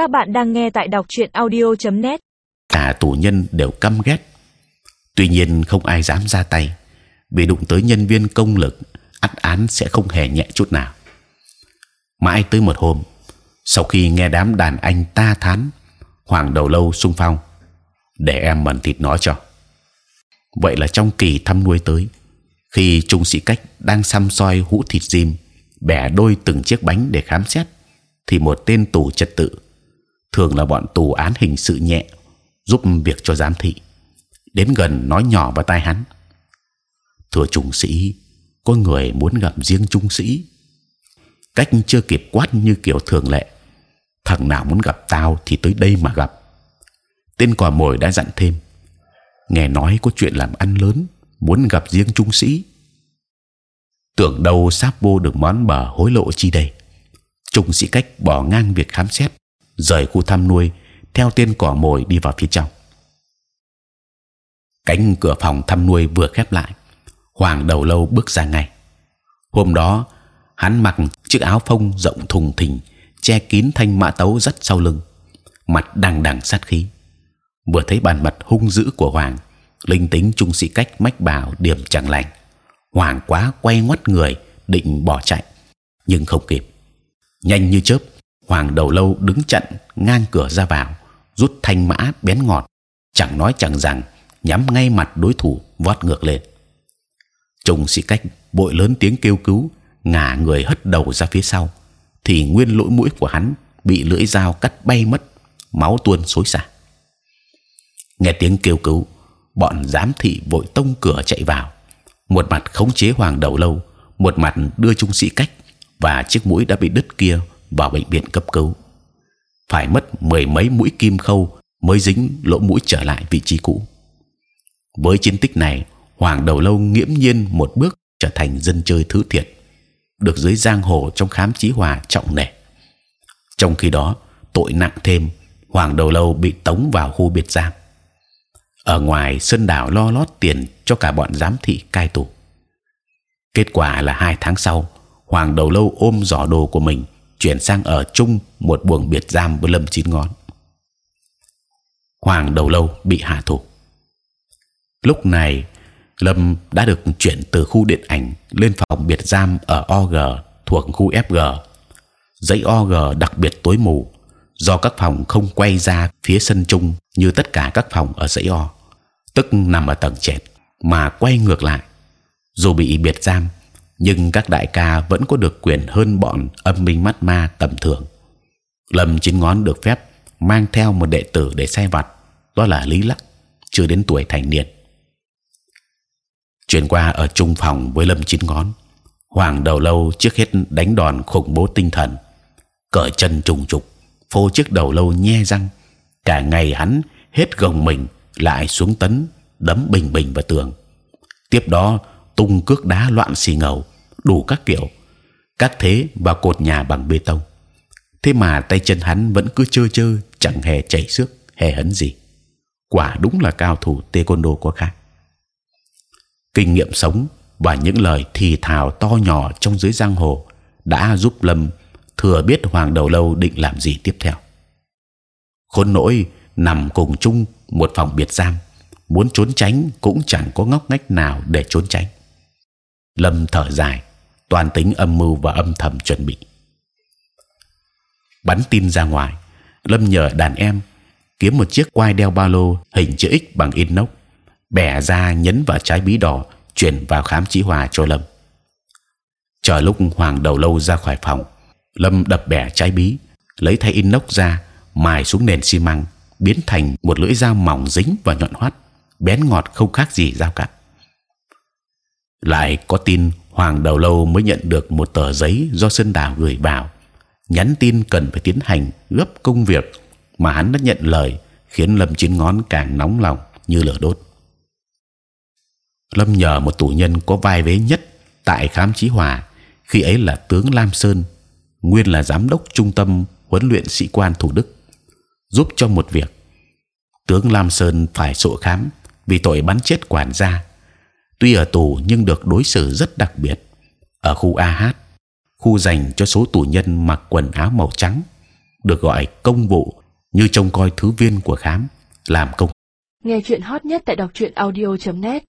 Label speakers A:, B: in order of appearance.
A: Các bạn đang nghe tại đọc truyện audio.net.
B: Cả tù nhân đều căm ghét. Tuy nhiên không ai dám ra tay, vì đụng tới nhân viên công lực, ắt án sẽ không hề nhẹ chút nào. Mãi tới một hôm, sau khi nghe đám đàn anh ta thán, hoàng đầu lâu sung phong, để em mần thịt nó cho. Vậy là trong kỳ thăm nuôi tới, khi trung sĩ cách đang xăm soi hũ thịt diêm, bẻ đôi từng chiếc bánh để khám xét, thì một tên tù trật tự, thường là bọn tù án hình sự nhẹ, giúp việc cho giám thị, đến gần nói nhỏ vào tai hắn: thưa trung sĩ, có người muốn gặp riêng trung sĩ. Cách chưa kịp quát như kiểu thường lệ, thằng nào muốn gặp tao thì tới đây mà gặp. Tên cò mồi đã dặn thêm, nghe nói có chuyện làm ăn lớn, muốn gặp riêng trung sĩ. Tưởng đâu sáp vô được món bờ hối lộ chi đây? Trung sĩ cách bỏ ngang việc khám xét, rời khu thăm nuôi, theo tên cỏ mồi đi vào phía trong. Cánh cửa phòng thăm nuôi vừa khép lại, Hoàng đầu lâu bước ra ngay. Hôm đó hắn mặc chiếc áo phông rộng thùng thình, che kín thanh mã tấu rất sau lưng, mặt đằng đằng sát khí. Vừa thấy bàn mặt hung dữ của Hoàng, linh tính trung sĩ cách mách bảo điểm chẳng lành. Hoàng quá quay ngoắt người định bỏ chạy, nhưng không kịp. Nhanh như chớp, Hoàng đầu lâu đứng chặn ngang cửa ra vào, rút thanh mã bén ngọt, chẳng nói chẳng rằng nhắm ngay mặt đối thủ vót ngược lên. Trung sĩ cách bội lớn tiếng kêu cứu, ngả người hất đầu ra phía sau, thì nguyên lỗ mũi của hắn bị lưỡi dao cắt bay mất, máu tuôn xối xả. Nghe tiếng kêu cứu, bọn giám thị vội tông cửa chạy vào, một mặt khống chế hoàng đầu lâu, một mặt đưa trung sĩ cách và chiếc mũi đã bị đứt kia vào bệnh viện cấp cứu. Phải mất mười mấy mũi kim khâu mới dính lỗ mũi trở lại vị trí cũ. Với chiến tích này, Hoàng đầu lâu nghiễm nhiên một bước trở thành dân chơi thứ thiệt, được dưới giang hồ trong khám chí hòa trọng nể. Trong khi đó, tội nặng thêm, Hoàng đầu lâu bị tống vào khu biệt giam. Ở ngoài sơn đảo lo lót tiền cho cả bọn giám thị cai tù. Kết quả là hai tháng sau, Hoàng đầu lâu ôm giỏ đồ của mình chuyển sang ở chung một buồng biệt giam với Lâm Chín Ngón. Hoàng đầu lâu bị hạ thủ. Lúc này Lâm đã được chuyển từ khu điện ảnh lên phòng biệt giam ở OG thuộc khu FG. Dãy OG đặc biệt tối mù do các phòng không quay ra phía sân chung như tất cả các phòng ở dãy O, tức nằm ở tầng trệt mà quay ngược lại. Dù bị biệt giam, nhưng các đại ca vẫn có được quyền hơn bọn âm minh mắt ma tầm thường. Lâm chín ngón được phép mang theo một đệ tử để sai vặt, đó là Lý Lắc, chưa đến tuổi thành niên. Chuyển qua ở chung phòng với lâm chín ngón hoàng đầu lâu trước hết đánh đòn khủng bố tinh thần cởi chân trùng trục phô chiếc đầu lâu nhe răng. Cả ngày hắn hết gồng mình lại xuống tấn đấm bình bình vào tường. Tiếp đó tung cước đá loạn xì ngầu đủ các kiểu, các thế và cột nhà bằng bê tông. Thế mà tay chân hắn vẫn cứ chơi chơi chẳng hề chảy xước, hề hấn gì. Quả đúng là cao thủ taekwondo có khác. Kinh nghiệm sống và những lời thì thào to nhỏ trong dưới giang hồ đã giúp lâm thừa biết hoàng đầu lâu định làm gì tiếp theo. Khốn nỗi nằm cùng chung một phòng biệt giam, muốn trốn tránh cũng chẳng có ngóc ngách nào để trốn tránh. Lâm thở dài toàn tính âm mưu và âm thầm chuẩn bị. Bắn tin ra ngoài, lâm nhờ đàn em kiếm một chiếc quai đeo ba lô hình chữ X bằng inox, bẻ ra nhấn vào trái bí đỏ, chuyển vào khám chí hòa cho lâm. Chờ lúc hoàng đầu lâu ra khỏi phòng, lâm đập bẻ trái bí, lấy thay inox ra, mài xuống nền xi măng, biến thành một lưỡi dao mỏng dính và nhọn hoắt, bén ngọt không khác gì dao cắt. Lại có tin hoàng đầu lâu mới nhận được một tờ giấy do sơn đào gửi vào. Nhắn tin cần phải tiến hành gấp công việc mà hắn đã nhận lời, khiến lâm chín ngón càng nóng lòng như lửa đốt. Lâm nhờ một tù nhân có vai vế nhất tại khám chí hòa. Khi ấy là tướng lam sơn, nguyên là giám đốc trung tâm huấn luyện sĩ quan thủ đức, giúp cho một việc. Tướng lam sơn phải sổ khám vì tội bắn chết quản gia tuy ở tù nhưng được đối xử rất đặc biệt. Ở khu AH khu dành cho số tù nhân mặc quần áo màu trắng, được gọi công vụ như trông coi thứ viên của khám, làm công.
C: Nghe chuyện hot nhất tại đọc truyện audio.net